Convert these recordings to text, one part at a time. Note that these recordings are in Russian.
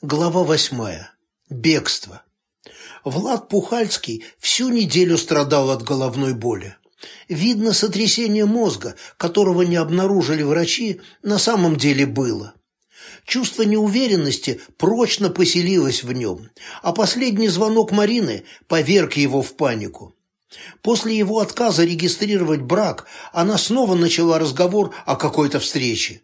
Глава восьмая. Бегство. Влад Пухальский всю неделю страдал от головной боли. Видно, сотрясение мозга, которого не обнаружили врачи, на самом деле было. Чувство неуверенности прочно поселилось в нем, а последний звонок Марины поверг его в панику. После его отказа регистрировать брак, она снова начала разговор о какой-то встрече.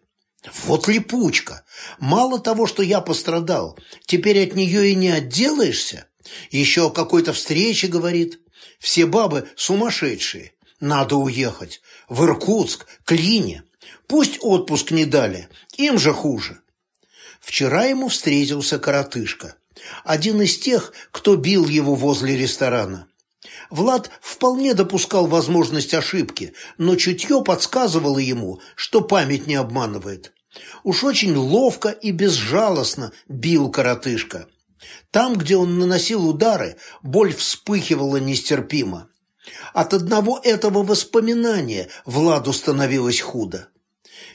Вот липучка! Мало того, что я пострадал, теперь от нее и не отделаешься. Еще о какой-то встрече говорит. Все бабы сумасшедшие. Надо уехать. В Иркутск, к Лине. Пусть отпуск не дали, им же хуже. Вчера ему встретился коротышка. Один из тех, кто бил его возле ресторана. Влад вполне допускал возможность ошибки, но чутье подсказывало ему, что память не обманывает. Уж очень ловко и безжалостно бил коротышка. Там, где он наносил удары, боль вспыхивала нестерпимо. От одного этого воспоминания Владу становилось худо.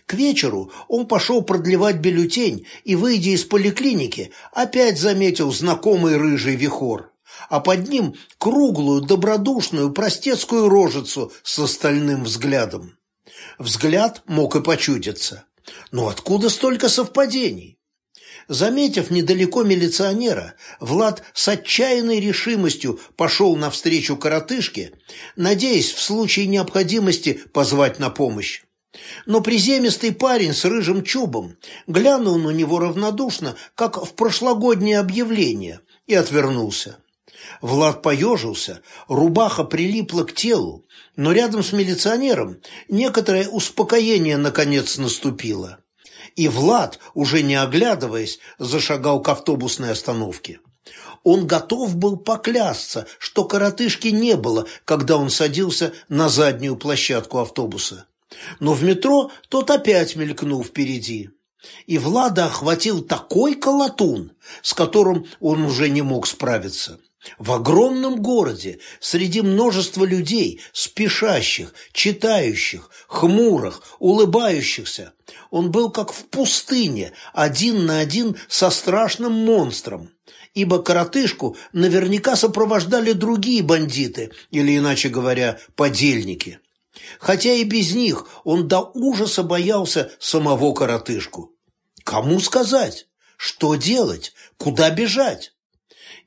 К вечеру он пошел продлевать бюллетень и, выйдя из поликлиники, опять заметил знакомый рыжий вихор а под ним круглую, добродушную, простецкую рожицу с остальным взглядом. Взгляд мог и почудиться. Но откуда столько совпадений? Заметив недалеко милиционера, Влад с отчаянной решимостью пошел навстречу коротышке, надеясь в случае необходимости позвать на помощь. Но приземистый парень с рыжим чубом глянул на него равнодушно, как в прошлогоднее объявление, и отвернулся. Влад поежился, рубаха прилипла к телу, но рядом с милиционером некоторое успокоение наконец наступило. И Влад, уже не оглядываясь, зашагал к автобусной остановке. Он готов был поклясться, что коротышки не было, когда он садился на заднюю площадку автобуса. Но в метро тот опять мелькнул впереди. И Влада охватил такой колотун, с которым он уже не мог справиться. В огромном городе, среди множества людей, спешащих, читающих, хмурых, улыбающихся, он был как в пустыне, один на один со страшным монстром, ибо коротышку наверняка сопровождали другие бандиты, или, иначе говоря, подельники. Хотя и без них он до ужаса боялся самого коротышку. Кому сказать? Что делать? Куда бежать?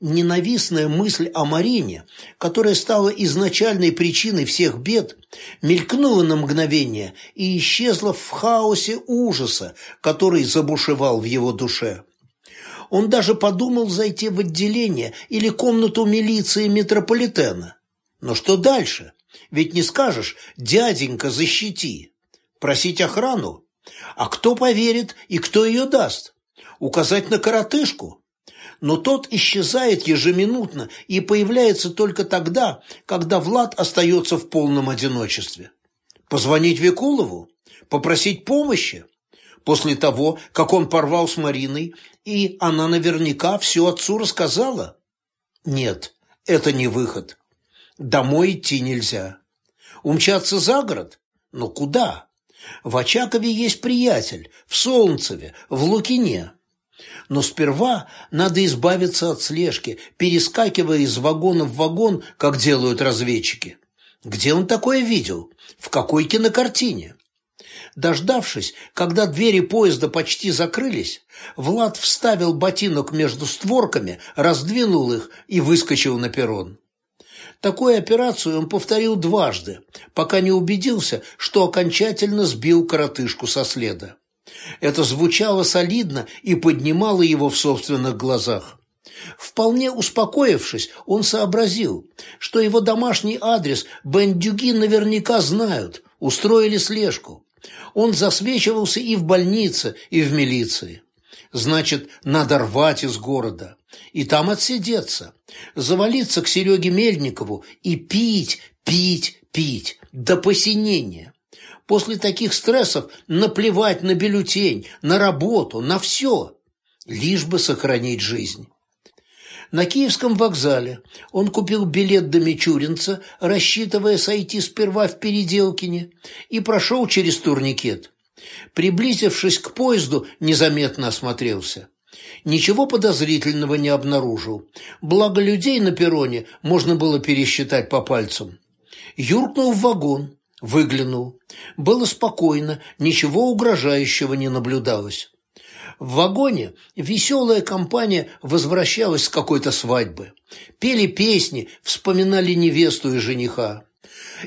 Ненавистная мысль о Марине, которая стала изначальной причиной всех бед, мелькнула на мгновение и исчезла в хаосе ужаса, который забушевал в его душе. Он даже подумал зайти в отделение или комнату милиции метрополитена. Но что дальше? Ведь не скажешь «дяденька, защити». Просить охрану? А кто поверит и кто ее даст? Указать на коротышку? Но тот исчезает ежеминутно и появляется только тогда, когда Влад остается в полном одиночестве. Позвонить Викулову? Попросить помощи? После того, как он порвал с Мариной, и она наверняка все отцу рассказала? Нет, это не выход. Домой идти нельзя. Умчаться за город? Но куда? В Очакове есть приятель, в Солнцеве, в Лукине. Но сперва надо избавиться от слежки, перескакивая из вагона в вагон, как делают разведчики. Где он такое видел? В какой кинокартине? Дождавшись, когда двери поезда почти закрылись, Влад вставил ботинок между створками, раздвинул их и выскочил на перрон. Такую операцию он повторил дважды, пока не убедился, что окончательно сбил коротышку со следа. Это звучало солидно и поднимало его в собственных глазах. Вполне успокоившись, он сообразил, что его домашний адрес бандюги наверняка знают, устроили слежку. Он засвечивался и в больнице, и в милиции. Значит, надо рвать из города. И там отсидеться. Завалиться к Сереге Мельникову и пить, пить, пить. До посинения. После таких стрессов наплевать на бюллетень, на работу, на все, лишь бы сохранить жизнь. На Киевском вокзале он купил билет до Мичуринца, рассчитывая сойти сперва в Переделкине, и прошел через турникет. Приблизившись к поезду, незаметно осмотрелся. Ничего подозрительного не обнаружил. Благо людей на перроне можно было пересчитать по пальцам. Юркнул в вагон, выглянул. Было спокойно, ничего угрожающего не наблюдалось. В вагоне веселая компания возвращалась с какой-то свадьбы. Пели песни, вспоминали невесту и жениха.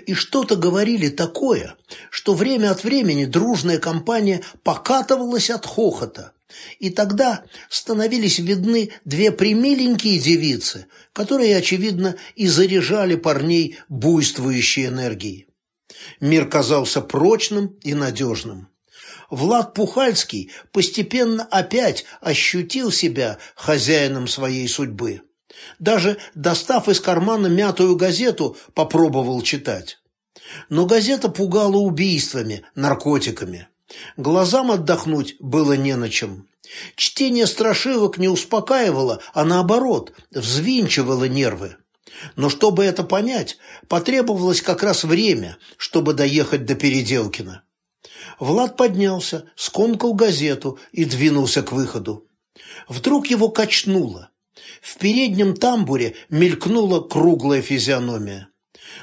И что-то говорили такое, что время от времени дружная компания покатывалась от хохота. И тогда становились видны две примиленькие девицы, которые, очевидно, и заряжали парней буйствующей энергией. Мир казался прочным и надежным. Влад Пухальский постепенно опять ощутил себя хозяином своей судьбы. Даже достав из кармана мятую газету, попробовал читать. Но газета пугала убийствами, наркотиками. Глазам отдохнуть было не на чем. Чтение страшилок не успокаивало, а наоборот, взвинчивало нервы. Но чтобы это понять, потребовалось как раз время, чтобы доехать до Переделкина. Влад поднялся, скомкал газету и двинулся к выходу. Вдруг его качнуло. В переднем тамбуре мелькнула круглая физиономия.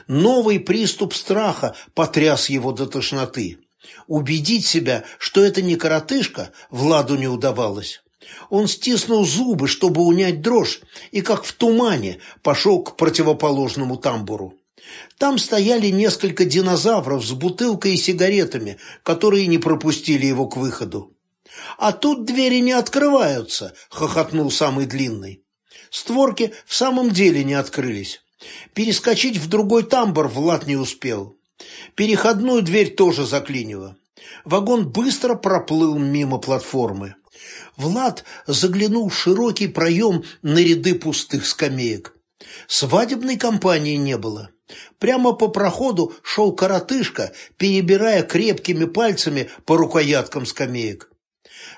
Новый приступ страха потряс его до тошноты. Убедить себя, что это не коротышка, Владу не удавалось. Он стиснул зубы, чтобы унять дрожь, и как в тумане пошел к противоположному тамбуру. Там стояли несколько динозавров с бутылкой и сигаретами, которые не пропустили его к выходу. «А тут двери не открываются», — хохотнул самый длинный. Створки в самом деле не открылись. Перескочить в другой тамбур Влад не успел. Переходную дверь тоже заклинило. Вагон быстро проплыл мимо платформы. Влад заглянул в широкий проем на ряды пустых скамеек. Свадебной компании не было. Прямо по проходу шел коротышка, перебирая крепкими пальцами по рукояткам скамеек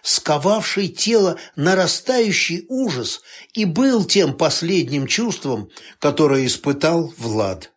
сковавший тело нарастающий ужас и был тем последним чувством, которое испытал Влад.